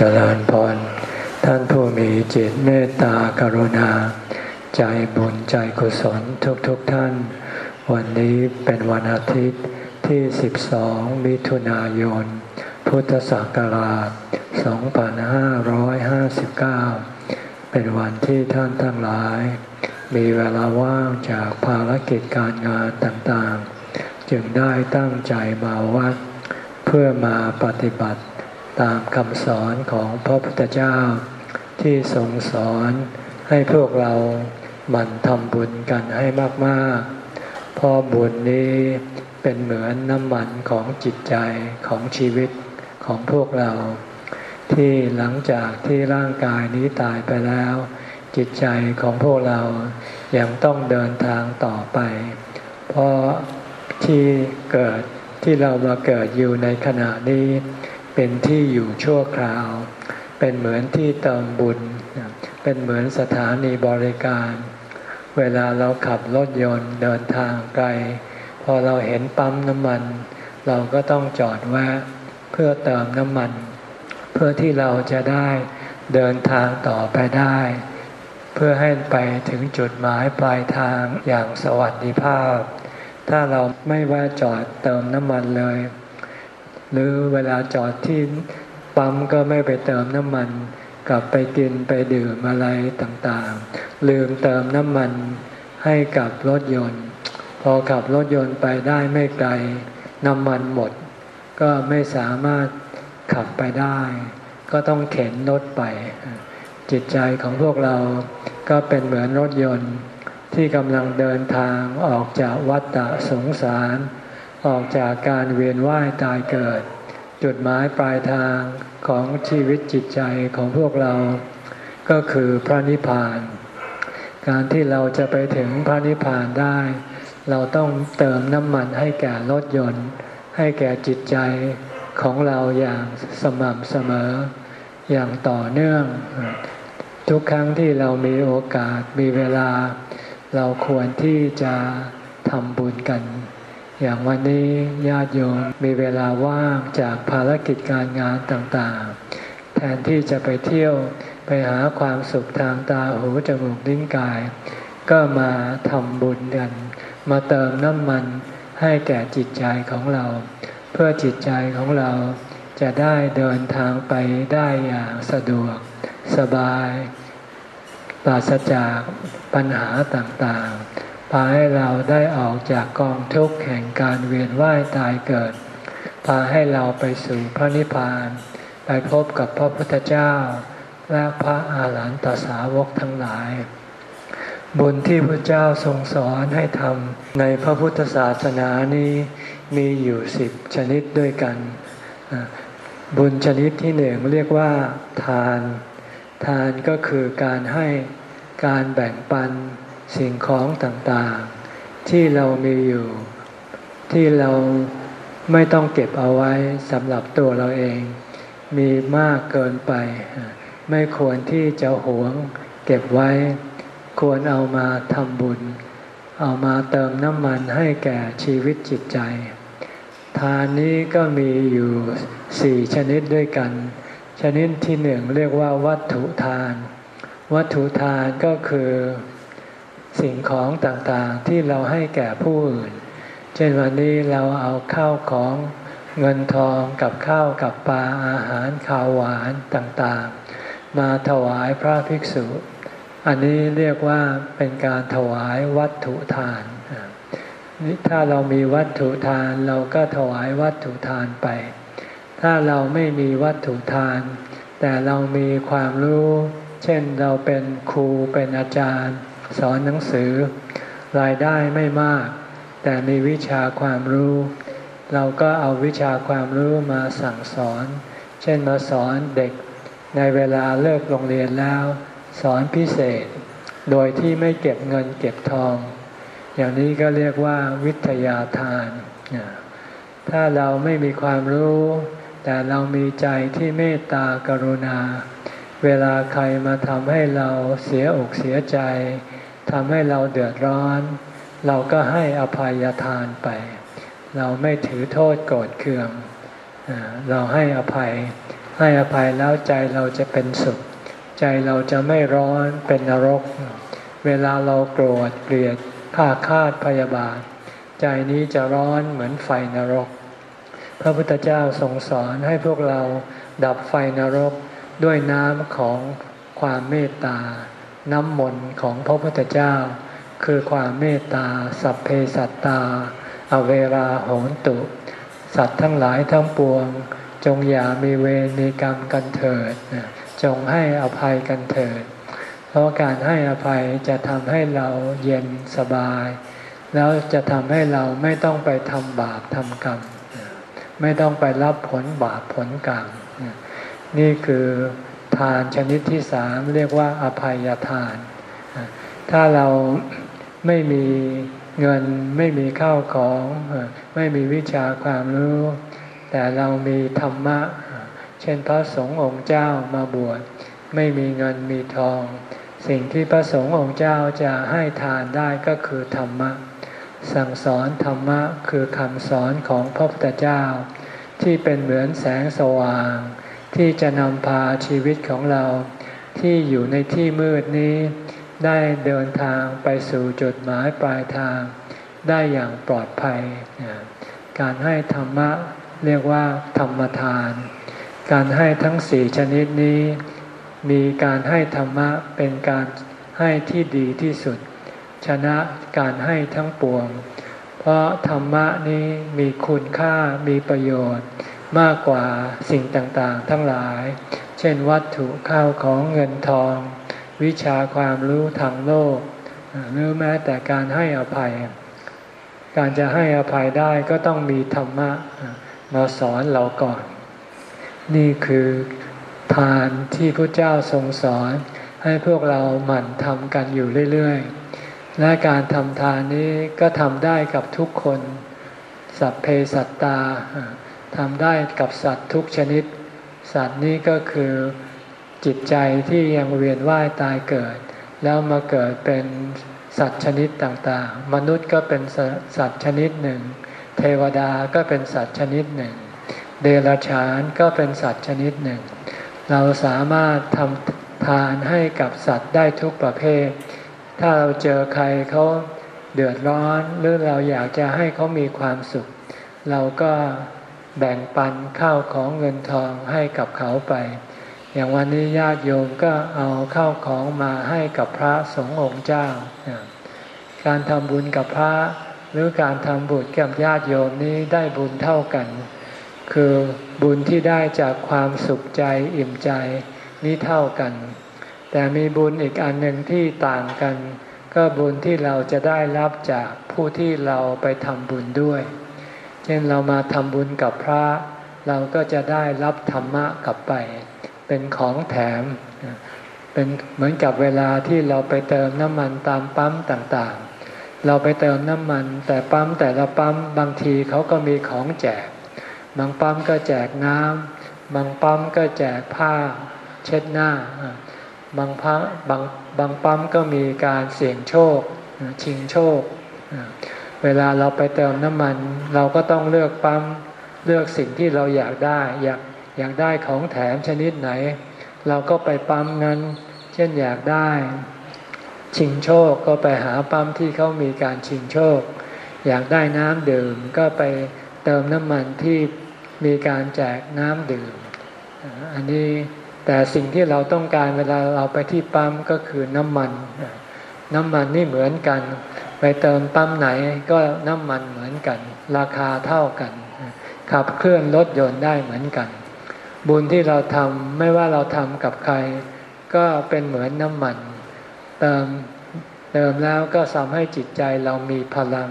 เจริญพร ท่านผู้มีจิตเมตตากรุณา ใจบุญใจกุศลทุกๆทท่าน วันนี้เป็นวันอาทิตย์ที่ 12 มิถุนายน พุทธศักราช 2559 เป็นวันที่ท่านทั้งหลาย มีเวลาว่างจากภารกิจการงานต่างๆ จึงได้ตั้งใจมาวัด เพื่อมาปฏิบัติ ตามคำสอนของพระพุทธเจ้า ที่ทรงสอนให้พวกเราหมั่นทำบุญกันให้มากๆ เพราะบุญนี้เป็นเหมือนน้ำมันของจิตใจของชีวิตของพวกเรา ที่หลังจากที่ร่างกายนี้ตายไปแล้ว จิตใจของพวกเรายังต้องเดินทางต่อไป เพราะที่เกิดที่เรามาเกิดอยู่ในขณะนี้ เป็นที่อยู่ชั่วคราว เป็นเหมือนที่เติมบุญ เป็นเหมือนสถานีบริการ เวลาเราขับรถยนต์เดินทางไกล พอเราเห็นปั๊มน้ำมัน เราก็ต้องจอดแวะเพื่อเติมน้ำมัน เพื่อที่เราจะได้เดินทางต่อไปได้ เพื่อให้ไปถึงจุดหมายปลายทางอย่างสวัสดิภาพ ถ้าเราไม่แวะจอดเติมน้ำมันเลย หรือเวลาจอดที่ปั๊มก็ไม่ไปเติมน้ำมัน กลับไปกินไปดื่มอะไรต่างๆ ลืมเติมน้ำมันให้กับรถยนต์ พอขับรถยนต์ไปได้ไม่ไกลน้ำมันหมด ก็ไม่สามารถขับไปได้ ก็ต้องเข็นรถไป จิตใจของพวกเราก็เป็นเหมือนรถยนต์ที่กำลังเดินทางออกจากวัฏฏะสงสาร ออกจากการเวียนว่ายตายเกิด จุดหมายปลายทางของชีวิตจิตใจของพวกเรา ก็คือพระนิพพาน การที่เราจะไปถึงพระนิพพานได้ เราต้องเติมน้ำมันให้แก่รถยนต์ ให้แก่จิตใจของเราอย่างสม่ำเสมออย่างต่อเนื่อง ทุกครั้งที่เรามีโอกาสมีเวลา เราควรที่จะทำบุญกัน อย่างวันนี้ญาติโยมมีเวลาว่างจากภารกิจการงานต่างๆ แทนที่จะไปเที่ยวไปหาความสุขทางตาหูจมูกลิ้นกาย ก็มาทำบุญกันมาเติมน้ำมันให้แก่จิตใจของเรา เพื่อจิตใจของเราจะได้เดินทางไปได้อย่างสะดวก สบาย ปราศจากปัญหาต่างๆ พาให้เราได้ออกจากกองทุกข์แห่งการเวียนว่ายตายเกิด พาให้เราไปสู่พระนิพพาน ไปพบกับพระพุทธเจ้า และพระอาหารหันตสาวกทั้งหลาย บุญที่พระเจ้าทรงสอนให้ทำในพระพุทธศาสนานี้มีอยู่สิบชนิดด้วยกัน บุญชนิดที่หนึ่งเรียกว่าทาน ทานก็คือการให้การแบ่งปัน สิ่งของต่างๆ ที่เรามีอยู่ ที่เราไม่ต้องเก็บเอาไว้สำหรับตัวเราเอง มีมากเกินไป ไม่ควรที่จะหวงเก็บไว้ ควรเอามาทำบุญ เอามาเติมน้ำมันให้แก่ชีวิตจิตใจ ทานนี้ก็มีอยู่สี่ชนิดด้วยกัน ชนิดที่หนึ่งเรียกว่าวัตถุทาน วัตถุทานก็คือ สิ่งของต่างๆที่เราให้แก่ผู้อื่น เช่นวันนี้เราเอาข้าวของเงินทองกับข้าวกับปลาอาหารข้าวหวานต่างๆ มาถวายพระภิกษุ อันนี้เรียกว่าเป็นการถวายวัตถุทาน ถ้าเรามีวัตถุทานเราก็ถวายวัตถุทานไป ถ้าเราไม่มีวัตถุทาน แต่เรามีความรู้ เช่นเราเป็นครูเป็นอาจารย์ สอนหนังสือ รายได้ไม่มาก แต่มีวิชาความรู้ เราก็เอาวิชาความรู้มาสั่งสอน เช่นมาสอนเด็กในเวลาเลิกโรงเรียนแล้ว สอนพิเศษ โดยที่ไม่เก็บเงินเก็บทอง อย่างนี้ก็เรียกว่าวิทยาทาน ถ้าเราไม่มีความรู้ แต่เรามีใจที่เมตตากรุณา เวลาใครมาทำให้เราเสียอกเสียใจ ทำให้เราเดือดร้อน เราก็ให้อภัยทานไป เราไม่ถือโทษโกรธเคือง เราให้อภัย ให้อภัยแล้วใจเราจะเป็นสุข ใจเราจะไม่ร้อนเป็นนรก เวลาเราโกรธเกลียดข้าคาดพยาบาท ใจนี้จะร้อนเหมือนไฟนรก พระพุทธเจ้าทรงสอนให้พวกเราดับไฟนรกด้วยน้ำของความเมตตา น้ำมนต์ของพระพุทธเจ้า คือความเมตตา สัพเพสัตตา อเวราโหนตุ สัตว์ทั้งหลายทั้งปวง จงอย่ามีเวรมีกรรมกันเถิด จงให้อภัยกันเถิด เพราะการให้อภัยจะทำให้เราเย็นสบาย แล้วจะทำให้เราไม่ต้องไปทำบาปทำกรรม ไม่ต้องไปรับผลบาปผลกรรมนี่คือ ทานชนิดที่สามเรียกว่าอภัยทาน ถ้าเราไม่มีเงินไม่มีข้าวของไม่มีวิชาความรู้ แต่เรามีธรรมะ เช่นพระสงฆ์องค์เจ้ามาบวชไม่มีเงินมีทอง สิ่งที่พระสงฆ์องค์เจ้าจะให้ทานได้ก็คือธรรมะ สั่งสอนธรรมะคือคำสอนของพระพุทธเจ้า ที่เป็นเหมือนแสงสว่าง ที่จะนำพาชีวิตของเราที่อยู่ในที่มืดนี้ ได้เดินทางไปสู่จุดหมายปลายทาง ได้อย่างปลอดภัย การให้ธรรมะเรียกว่า ธรรมทาน การให้ทั้งสี่ชนิดนี้ มีการให้ธรรมะเป็นการให้ที่ดีที่สุด ชนะการให้ทั้งปวง เพราะธรรมะนี้มีคุณค่ามีประโยชน์ มากกว่าสิ่งต่างๆ ทั้งหลาย เช่นวัตถุข้าวของเงินทอง วิชาความรู้ทางโลก หรือแม้แต่การให้อภัย การจะให้อภัยได้ก็ต้องมีธรรมะมาสอนเราก่อน นี่คือทานที่พระเจ้าทรงสอนให้พวกเราหมั่นทำกันอยู่เรื่อยๆ และการทำทานนี้ก็ทำได้กับทุกคน สัพเพสัตตา ทำได้กับสัตว์ทุกชนิด สัตว์นี้ก็คือจิตใจที่ยังเวียนว่ายตายเกิด แล้วมาเกิดเป็นสัตว์ชนิดต่างๆ มนุษย์ก็เป็นสัตว์ชนิดหนึ่ง เทวดาก็เป็นสัตว์ชนิดหนึ่ง เดรัจฉานก็เป็นสัตว์ชนิดหนึ่ง เราสามารถทำทานให้กับสัตว์ได้ทุกประเภท ถ้าเราเจอใครเขาเดือดร้อนหรือเราอยากจะให้เขามีความสุข เราก็ แบ่งปันข้าวของเงินทองให้กับเขาไป อย่างวันนี้ญาติโยมก็เอาข้าวของมาให้กับพระสงฆ์องค์เจ้า การทำบุญกับพระหรือการทำบุญกับญาติโยมนี้ได้บุญเท่ากัน คือบุญที่ได้จากความสุขใจอิ่มใจนี้เท่ากัน แต่มีบุญอีกอันหนึ่งที่ต่างกัน ก็บุญที่เราจะได้รับจากผู้ที่เราไปทำบุญด้วย ช่นเรามาทำบุญกับพระ เราก็จะได้รับธรรมะกลับไป เป็นของแถม เป็นเหมือนกับเวลาที่เราไปเติมน้ำมันตามปั๊มต่างๆ เราไปเติมน้ำมัน แต่ปั๊มแต่ละปั๊มบางทีเขาก็มีของแจก บางปั๊มก็แจกน้ำบางปั๊มก็แจกผ้าเช็ดหน้า บางพักบางบางปั๊มก็มีการเสี่ยงโชค ชิงโชค เวลาเราไปเติมน้ำมัน เราก็ต้องเลือกปั๊มเลือกสิ่งที่เราอยากได้ อยากอยากได้ของแถมชนิดไหน เราก็ไปปั๊มนั้น เช่นอยากได้ ชิงโชคก็ไปหาปั๊มที่เขามีการชิงโชค อยากได้น้ำดื่มก็ไปเติมน้ำมันที่มีการแจกน้ำดื่ม อันนี้แต่สิ่งที่เราต้องการเวลาเราไปที่ปั๊มก็คือน้ำมัน น้ำมันนี่เหมือนกัน ไปเติมปั๊มไหนก็น้ำมันเหมือนกัน ราคาเท่ากัน ขับเคลื่อนรถยนต์ได้เหมือนกัน บุญที่เราทำไม่ว่าเราทำกับใคร ก็เป็นเหมือนน้ำมัน เติมเติมแล้วก็ทำให้จิตใจเรามีพลัง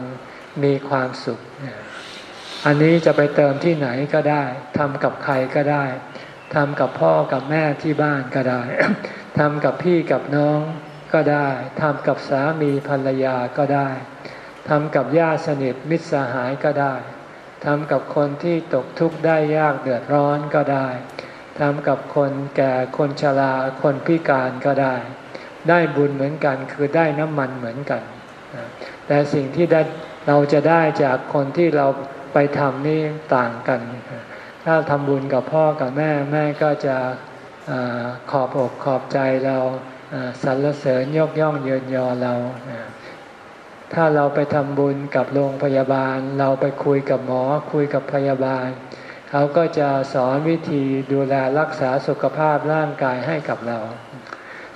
มีความสุข อันนี้จะไปเติมที่ไหนก็ได้ทำกับใครก็ได้ทำกับพ่อกับแม่ที่บ้านก็ได้ทำกับพี่กับน้อง ก็ได้ทำกับสามีภรรยาก็ได้ทำกับญาติสนิทมิตรสหายก็ได้ทำกับคนที่ตกทุกข์ได้ยากเดือดร้อนก็ได้ทำกับคนแก่คนชราคนพิการก็ได้ ได้บุญเหมือนกันคือได้น้ำมันเหมือนกัน แต่สิ่งที่ได้เราจะได้จากคนที่เราไปทำนี่ต่างกัน ถ้าทำบุญกับพ่อกับแม่แม่ก็จะอขอบอกขอบใจเรา สรรเสริญยกย่องเยินยอเรา ถ้าเราไปทำบุญกับโรงพยาบาล เราไปคุยกับหมอคุยกับพยาบาล เขาก็จะสอนวิธีดูแลรักษาสุขภาพร่างกายให้กับเรา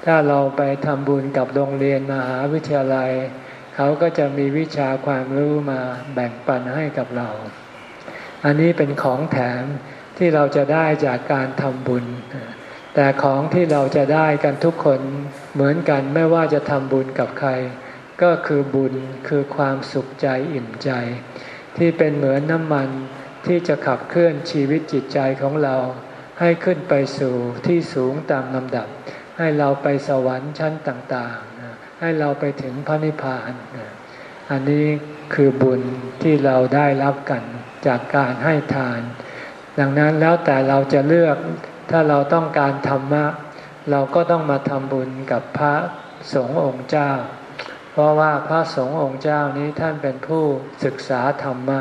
ถ้าเราไปทำบุญกับโรงเรียนมหาวิทยาลัย เขาก็จะมีวิชาความรู้มาแบ่งปันให้กับเรา อันนี้เป็นของแถมที่เราจะได้จากการทำบุญ แต่ของที่เราจะได้กันทุกคนเหมือนกันไม่ว่าจะทำบุญกับใคร ก็คือบุญคือความสุขใจอิ่มใจ ที่เป็นเหมือนน้ำมันที่จะขับเคลื่อนชีวิตจิตใจของเรา ให้ขึ้นไปสู่ที่สูงตามลำดับ ให้เราไปสวรรค์ชั้นต่างๆ ให้เราไปถึงพระนิพพาน อันนี้คือบุญที่เราได้รับกันจากการให้ทาน ดังนั้นแล้วแต่เราจะเลือก ถ้าเราต้องการธรรมะ เราก็ต้องมาทำบุญกับพระสงฆ์องค์เจ้า เพราะว่าพระสงฆ์องค์เจ้านี้ท่านเป็นผู้ศึกษาธรรมะ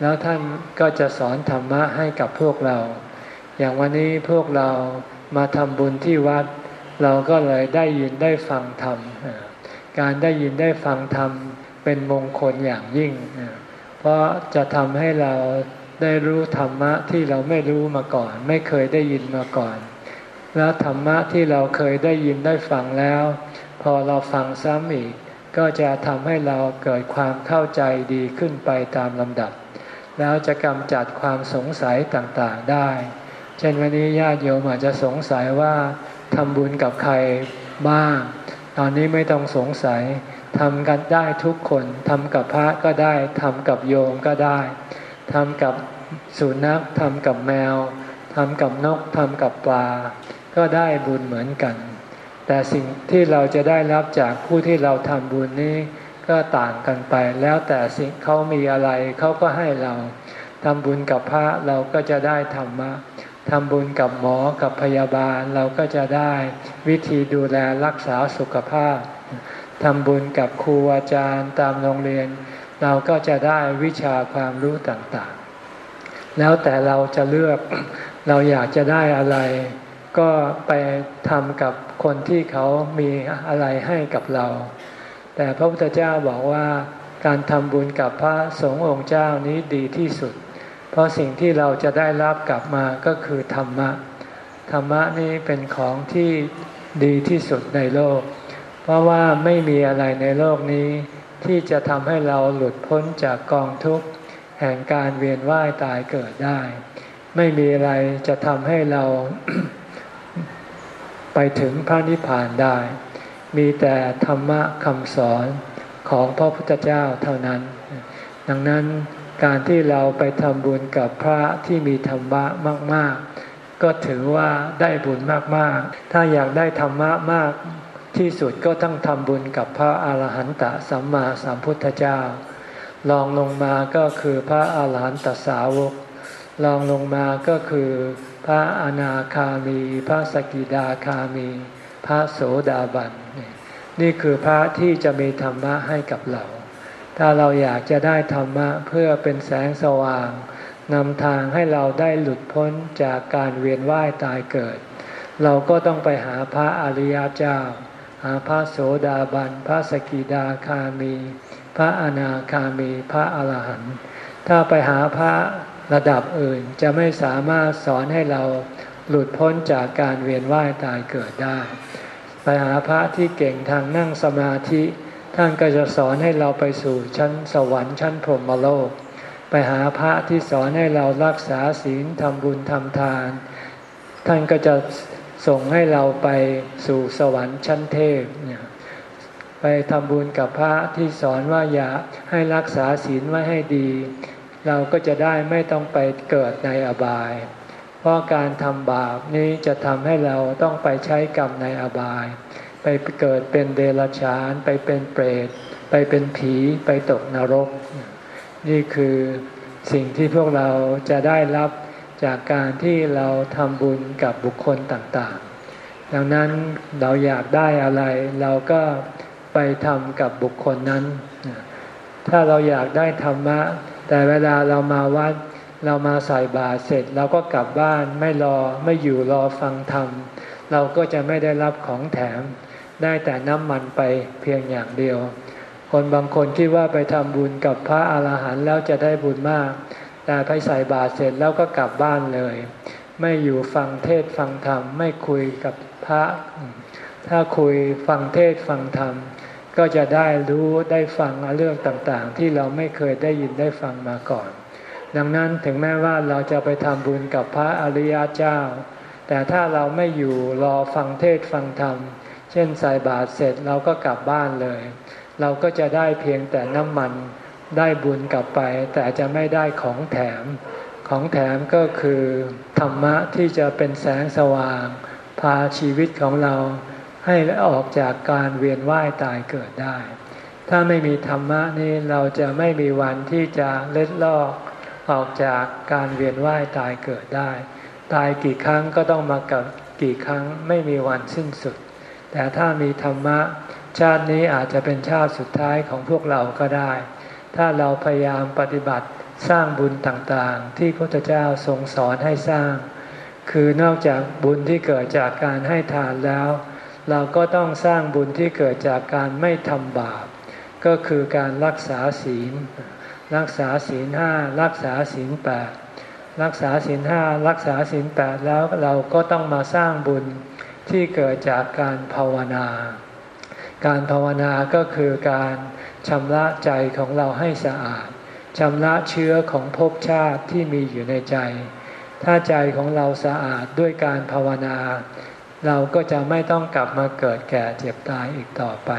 แล้วท่านก็จะสอนธรรมะให้กับพวกเรา อย่างวันนี้พวกเรามาทำบุญที่วัด เราก็เลยได้ยินได้ฟังธรรม การได้ยินได้ฟังธรรมเป็นมงคลอย่างยิ่ง เพราะจะทำให้เรา ได้รู้ธรรมะที่เราไม่รู้มาก่อน ไม่เคยได้ยินมาก่อน แล้วธรรมะที่เราเคยได้ยินได้ฟังแล้ว พอเราฟังซ้ำอีก ก็จะทำให้เราเกิดความเข้าใจดีขึ้นไปตามลำดับ แล้วจะกำจัดความสงสัยต่างๆได้ เช่นวันนี้ญาติโยมอาจจะสงสัยว่าทำบุญกับใครบ้าง ตอนนี้ไม่ต้องสงสัยทำกันได้ทุกคนทำกับพระก็ได้ทำกับโยมก็ได้ ทำกับสุนัขทำกับแมวทำกับนกทำกับปลา ก็ได้บุญเหมือนกัน แต่สิ่งที่เราจะได้รับจากผู้ที่เราทำบุญนี้ก็ต่างกันไป แล้วแต่สิ่งเขามีอะไรเขาก็ให้เราทำบุญกับพระเราก็จะได้ธรรมะทำบุญกับหมอกับพยาบาลเราก็จะได้วิธีดูแลรักษาสุขภาพทำบุญกับครูอาจารย์ตามโรงเรียน เราก็จะได้วิชาความรู้ต่างๆ แล้วแต่เราจะเลือกเราอยากจะได้อะไร ก็ไปทำกับคนที่เขามีอะไรให้กับเรา แต่พระพุทธเจ้าบอกว่าการทำบุญกับพระสงฆ์องค์เจ้านี้ดีที่สุด เพราะสิ่งที่เราจะได้รับกลับมาก็คือธรรมะ ธรรมะนี้เป็นของที่ดีที่สุดในโลก เพราะว่าไม่มีอะไรในโลกนี้ ที่จะทำให้เราหลุดพ้นจากกองทุกข์แห่งการเวียนว่ายตายเกิดได้ ไม่มีอะไรจะทำให้เรา ไปถึงพระนิพพานได้ มีแต่ธรรมะคำสอนของพระพุทธเจ้าเท่านั้น ดังนั้นการที่เราไปทำบุญกับพระที่มีธรรมะมาก ๆ ก็ถือว่าได้บุญมาก ๆ ถ้าอยากได้ธรรมะมาก ที่สุดก็ต้องทำบุญกับพระอาหารหันตสัมมาสัมพุทธเจ้า ลองลงมาก็คือพระอาหารหันตสาวก ลองลงมาก็คือพระอนาคามี พระสกิดาคามี พระโสดาบัน นี่คือพระที่จะมีธรรมะให้กับเรา ถ้าเราอยากจะได้ธรรมะเพื่อเป็นแสงสว่างนำทางให้เราได้หลุดพ้นจากการเวียนว่ายตายเกิด เราก็ต้องไปหาพระอริยเจ้าหา พระโสดาบัน พระสกิดาคามี พระอนาคามี พระอาหารหันต์ถ้าไปหาพระระดับอื่นจะไม่สามารถสอนให้เราหลุดพ้นจากการเวียนว่ายตายเกิดได้ ไปหาพระที่เก่งทางนั่งสมาธิ ท่านก็จะสอนให้เราไปสู่ชั้นสวรรค์ชั้นพรหมโลก ไปหาพระที่สอนให้เรารักษาศีลทำบุญทำทาน ท่านก็จะ ส่งให้เราไปสู่สวรรค์ชั้นเทพเนี่ยไปทำบุญกับพระที่สอนว่าอย่าให้รักษาศีลไว้ให้ดี เราก็จะได้ไม่ต้องไปเกิดในอบาย เพราะการทำบาปนี้จะทำให้เราต้องไปใช้กรรมในอบาย ไปเกิดเป็นเดรัจฉาน ไปเป็นเปรต ไปเป็นผีไปตกนรก นี่คือสิ่งที่พวกเราจะได้รับ จากการที่เราทำบุญกับบุคคลต่างๆ ดังนั้นเราอยากได้อะไร เราก็ไปทำกับบุคคลนั้น ถ้าเราอยากได้ธรรมะ แต่เวลาเรามาวัด เรามาใส่บาตรเสร็จเราก็กลับบ้านไม่รอไม่อยู่รอฟังธรรม เราก็จะไม่ได้รับของแถม ได้แต่น้ำมันไปเพียงอย่างเดียว คนบางคนคิดว่าไปทำบุญกับพระอาหารหันต์แล้วจะได้บุญมาก แต่ไปใส่บาตรเสร็จแล้วก็กลับบ้านเลย ไม่อยู่ฟังเทศฟังธรรม ไม่คุยกับพระ ถ้าคุยฟังเทศฟังธรรม ก็จะได้รู้ได้ฟังเรื่องต่างๆ ที่เราไม่เคยได้ยินได้ฟังมาก่อน ดังนั้นถึงแม้ว่าเราจะไปทำบุญกับพระอริยเจ้า แต่ถ้าเราไม่อยู่รอฟังเทศฟังธรรม เช่นใส่บาตรเสร็จเราก็กลับบ้านเลย เราก็จะได้เพียงแต่น้ำมัน ได้บุญกลับไป แต่จะไม่ได้ของแถม ของแถมก็คือธรรมะที่จะเป็นแสงสว่าง พาชีวิตของเราให้ออกจากการเวียนว่ายตายเกิดได้ ถ้าไม่มีธรรมะนี่เราจะไม่มีวันที่จะเล็ดลอกออกจากการเวียนว่ายตายเกิดได้ ตายกี่ครั้งก็ต้องมากับกี่ครั้งไม่มีวันสิ้นสุด แต่ถ้ามีธรรมะ ชาตินี้อาจจะเป็นชาติสุดท้ายของพวกเราก็ได้ ถ้าเราพยายามปฏิบัติสร้างบุญต่างๆ ที่พระพุทธเจ้าทรงสอนให้สร้าง คือนอกจากบุญที่เกิดจากการให้ทานแล้ว เราก็ต้องสร้างบุญที่เกิดจากการไม่ทำบาป ก็คือการรักษาศีล รักษาศีลห้ารักษาศีลแปดรักษาศีลห้ารักษาศีลแปดแล้วเราก็ต้องมาสร้างบุญที่เกิดจากการภาวนา การภาวนาก็คือการชำระใจของเราให้สะอาดชำระเชื้อของภพชาติที่มีอยู่ในใจ ถ้าใจของเราสะอาดด้วยการภาวนา เราก็จะไม่ต้องกลับมาเกิดแก่เจ็บตายอีกต่อไป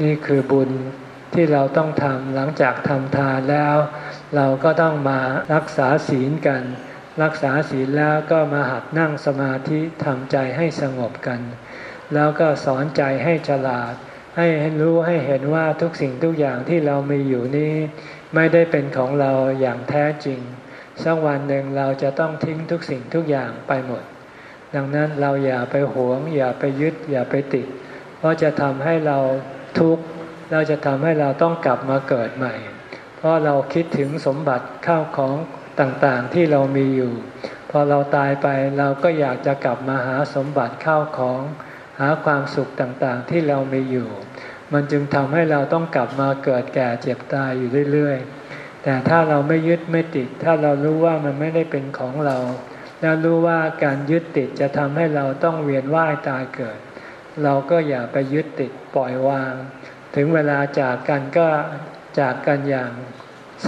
นี่คือบุญที่เราต้องทำหลังจากทำทานแล้ว เราก็ต้องมารักษาศีลกัน รักษาศีลแล้วก็มาหัดนั่งสมาธิทำใจให้สงบกัน แล้วก็สอนใจให้ฉลาด ให้รู้ให้เห็นว่าทุกสิ่งทุกอย่างที่เรามีอยู่นี้ ไม่ได้เป็นของเราอย่างแท้จริง สักวันหนึ่งเราจะต้องทิ้งทุกสิ่งทุกอย่างไปหมด ดังนั้นเราอย่าไปหวง อย่าไปยึด อย่าไปติด เพราะจะทำให้เราทุกข์เราจะทำให้เราต้องกลับมาเกิดใหม่ เพราะเราคิดถึงสมบัติข้าวของต่างๆที่เรามีอยู่ พอเราตายไปเราก็อยากจะกลับมาหาสมบัติข้าวของ หาความสุขต่างๆที่เรามีอยู่ มันจึงทำให้เราต้องกลับมาเกิดแก่เจ็บตายอยู่เรื่อยๆ แต่ถ้าเราไม่ยึดไม่ติด ถ้าเรารู้ว่ามันไม่ได้เป็นของเรา แล้วรู้ว่าการยึดติดจะทำให้เราต้องเวียนว่ายตายเกิด เราก็อย่าไปยึดติดปล่อยวาง ถึงเวลาจากกันก็จากกันอย่าง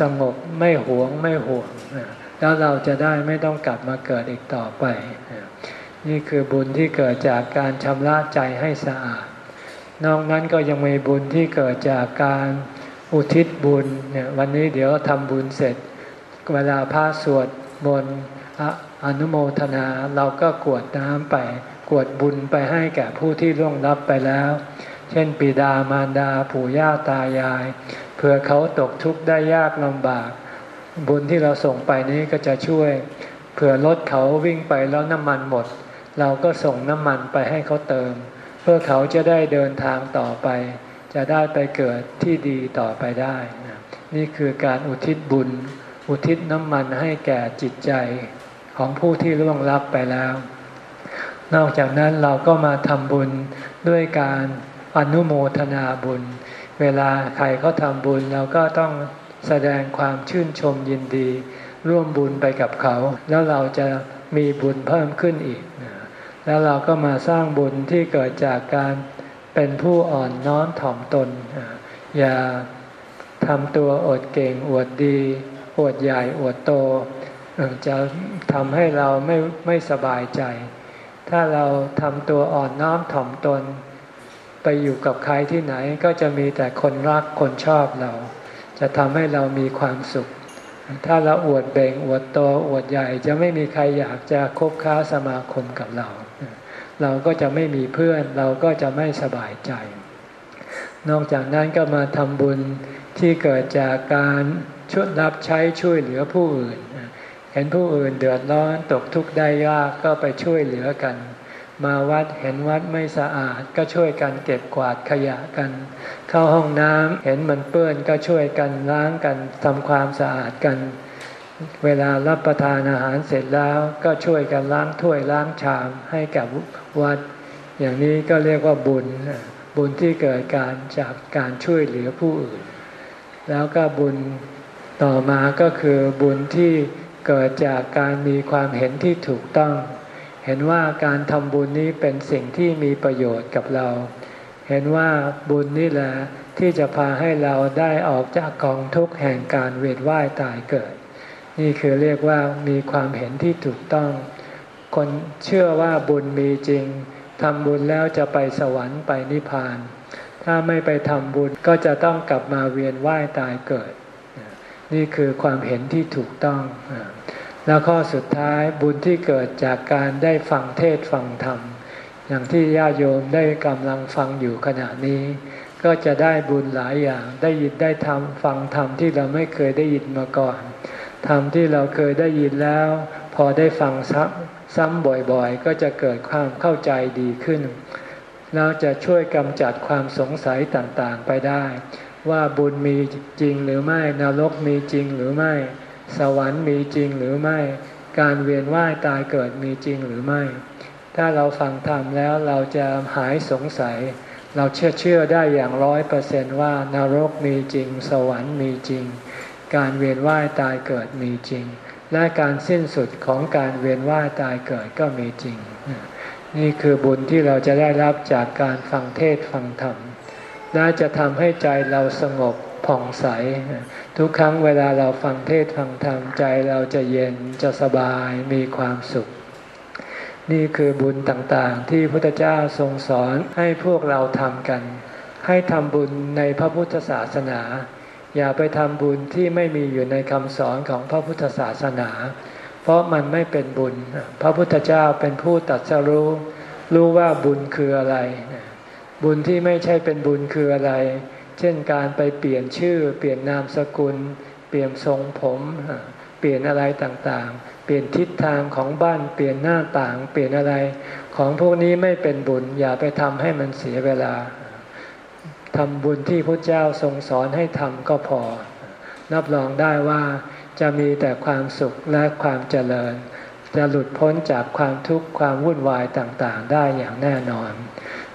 สงบไม่หวงไม่ห่วง แล้วเราจะได้ไม่ต้องกลับมาเกิดอีกต่อไป นี่คือบุญที่เกิดจากการชำระใจให้สะอาด นอกนั้นก็ยังมีบุญที่เกิดจากการอุทิศบุญเนี่ยวันนี้เดี๋ยวทำบุญเสร็จ เวลาพระสวดมนต์อนุโมทนาเราก็กวดน้ำไปกวดบุญไปให้แก่ผู้ที่ร่วงรับไปแล้ว เช่นปิดามารดาปู่ย่าตายายเผื่อเขาตกทุกข์ได้ยากลำบาก บุญที่เราส่งไปนี้ก็จะช่วยเผื่อรถเขาวิ่งไปแล้วน้ำมันหมด เราก็ส่งน้ำมันไปให้เขาเติม เพื่อเขาจะได้เดินทางต่อไป จะได้ไปเกิดที่ดีต่อไปได้ นี่คือการอุทิศบุญ อุทิศน้ำมันให้แก่จิตใจของผู้ที่ล่วงลับไปแล้ว นอกจากนั้นเราก็มาทำบุญด้วยการอนุโมทนาบุญ เวลาใครเขาทำบุญเราก็ต้องแสดงความชื่นชมยินดี ร่วมบุญไปกับเขา แล้วเราจะมีบุญเพิ่มขึ้นอีก แล้วเราก็มาสร้างบุญที่เกิดจากการเป็นผู้อ่อนน้อมถ่อมตน อย่าทำตัวอดเก่งอวดดี อวดใหญ่อวดโต จะทำให้เราไม่ไม่สบายใจ ถ้าเราทำตัวอ่อนน้อมถ่อมตน ไปอยู่กับใครที่ไหนก็จะมีแต่คนรักคนชอบเรา จะทำให้เรามีความสุข ถ้าเราอวดเบ่งอวดโตอวดใหญ่จะไม่มีใครอยากจะคบค้าสมาคมกับเรา เราก็จะไม่มีเพื่อนเราก็จะไม่สบายใจ นอกจากนั้นก็มาทำบุญที่เกิดจากการช่วยรับใช้ช่วยเหลือผู้อื่น เห็นผู้อื่นเดือดร้อนตกทุกข์ได้ยากก็ไปช่วยเหลือกัน มาวัดเห็นวัดไม่สะอาดก็ช่วยกันเก็บกวาดขยะกัน เข้าห้องน้ำเห็นมันเปื้อนก็ช่วยกันล้างกันทำความสะอาดกัน เวลารับประทานอาหารเสร็จแล้วก็ช่วยกันล้างถ้วยล้างชามให้กับวัด อย่างนี้ก็เรียกว่าบุญ บุญที่เกิดการจากการช่วยเหลือผู้อื่น แล้วก็บุญต่อมาก็คือบุญที่เกิดจากการมีความเห็นที่ถูกต้อง เห็นว่าการทำบุญนี้เป็นสิ่งที่มีประโยชน์กับเรา เห็นว่าบุญนี่แหละที่จะพาให้เราได้ออกจากกองทุกข์แห่งการเวียนว่ายตายเกิด นี่คือเรียกว่ามีความเห็นที่ถูกต้อง คนเชื่อว่าบุญมีจริงทำบุญแล้วจะไปสวรรค์ไปนิพพาน ถ้าไม่ไปทำบุญก็จะต้องกลับมาเวียนว่ายตายเกิด นี่คือความเห็นที่ถูกต้อง แล้วข้อสุดท้ายบุญที่เกิดจากการได้ฟังเทศฟังธรรม อย่างที่ญาโยมได้กำลังฟังอยู่ขณะนี้ ก็จะได้บุญหลายอย่างได้ยินได้ทำฟังธรรมที่เราไม่เคยได้ยินมาก่อนธรรมที่เราเคยได้ยินแล้ว พอได้ฟังซ้ำซ้ำบ่อยๆ ก็จะเกิดความเข้าใจดีขึ้นแล้วจะช่วยกำจัดความสงสัยต่างๆไปได้ ว่าบุญมีจริงหรือไม่นรกมีจริงหรือไม่ สวรรค์มีจริงหรือไม่ การเวียนว่ายตายเกิดมีจริงหรือไม่ ถ้าเราฟังธรรมแล้วเราจะหายสงสัย เราเชื่อเชื่อได้อย่างร้อยเปอร์เซนว่านรกมีจริง สวรรค์มีจริง การเวียนว่ายตายเกิดมีจริง และการสิ้นสุดของการเวียนว่ายตายเกิดก็มีจริง นี่คือบุญที่เราจะได้รับจากการฟังเทศฟังธรรมและจะทำให้ใจเราสงบ ผ่องใส ทุกครั้งเวลาเราฟังเทศฟังธรรมใจเราจะเย็นจะสบายมีความสุข นี่คือบุญต่างๆ ที่พระพุทธเจ้าทรงสอนให้พวกเราทำกัน ให้ทำบุญในพระพุทธศาสนา อย่าไปทำบุญที่ไม่มีอยู่ในคำสอนของพระพุทธศาสนา เพราะมันไม่เป็นบุญ พระพุทธเจ้าเป็นผู้ตัดสรู้รู้ว่าบุญคืออะไร บุญที่ไม่ใช่เป็นบุญคืออะไร เช่นการไปเปลี่ยนชื่อ เปลี่ยนนามสกุล เปลี่ยนทรงผม เปลี่ยนอะไรต่างๆ เปลี่ยนทิศทางของบ้านเปลี่ยนหน้าต่าง เปลี่ยนอะไร ของพวกนี้ไม่เป็นบุญ อย่าไปทำให้มันเสียเวลาทำบุญที่พระเจ้าทรงสอนให้ทำก็พอรับรองได้ว่าจะมีแต่ความสุขและความเจริญ จะหลุดพ้นจากความทุกข์ความวุ่นวายต่างๆ ได้อย่างแน่นอน